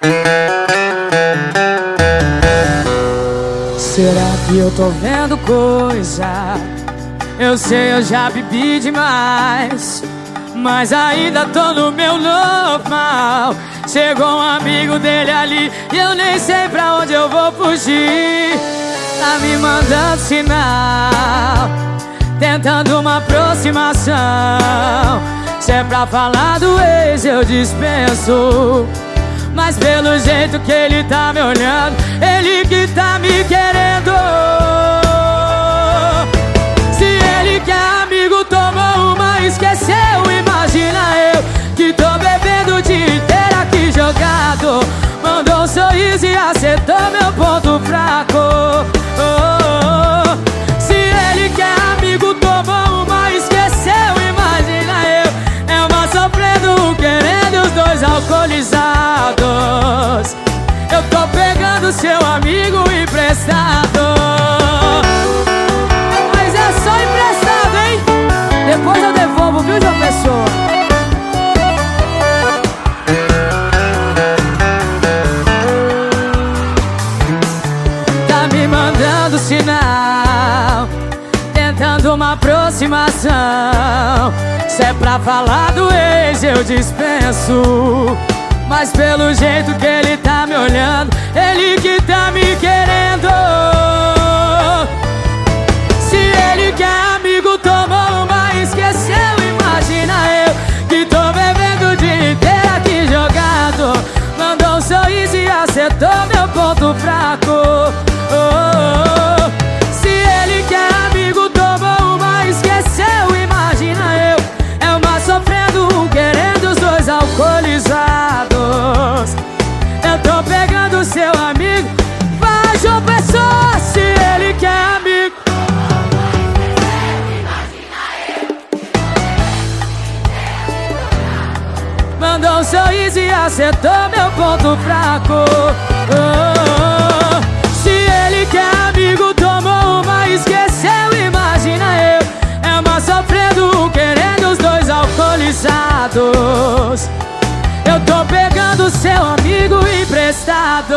Será que eu tô vendo coisa? Eu sei, eu já bebi demais Mas ainda tô no meu normal. Chegou um amigo dele ali E eu nem sei pra onde eu vou fugir. Tá me mandando sinal Tentando uma aproximação. Se é pra falar do ex eu dispenso mas pelo jeito que ele tá me olhando Ele que tá me querendo. Se ele que é amigo tomou uma esqueceu Imagina eu que tô bebendo o dia inteiro aqui jogado. Mandou um sorriso e acertou meu ponto fraco seu amigo emprestado Mas é só emprestado, hein? Depois eu devolvo, viu, João Pessoa? Tá me mandando sinal Tentando uma aproximação Se é pra falar do ex eu dispenso mas pelo jeito que ele tá olhando Ele que tá me querendo mandou um sorriso e acertou meu ponto fraco. Oh, oh. Se ele que é amigo tomou uma esqueceu Imagina eu, é uma sofrendo Querendo os dois alcoolizados. Eu tô pegando seu amigo emprestado